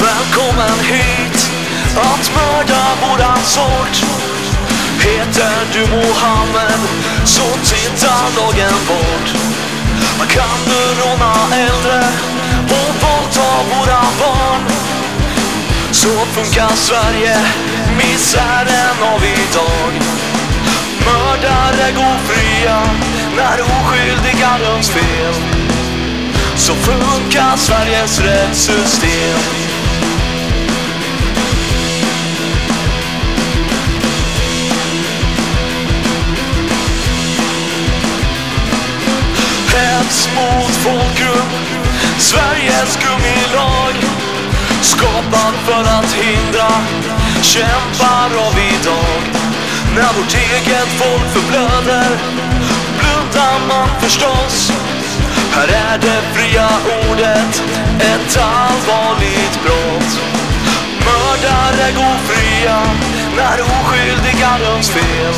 Välkommen hit att mörda våran sort Heter du Mohammed så kan du råna äldre och våldta våra barn. Så funkar Sverige, misären av idag. Mördare går fria när oskyldiga döms fel. Så funkar Sveriges rättssystem. Mot folkgrupp Sveriges gummilag Skapad för att hindra kämpar av idag. När vårt eget folk förblöder blundar man förstås. Här är det fria ordet ett allvarligt brott. Mördare går fria när oskyldiga döms fel.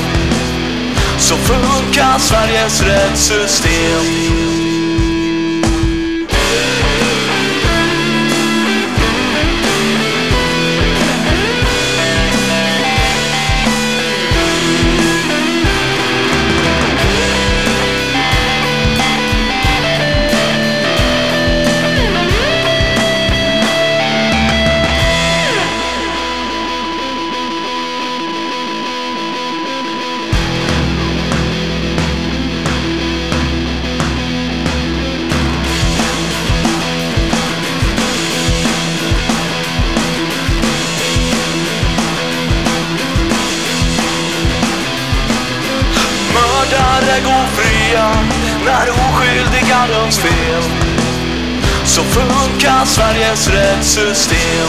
Så funkar Sveriges rättssystem. Mördare gå fria när oskyldiga döms fel. Så funkar Sveriges rättssystem.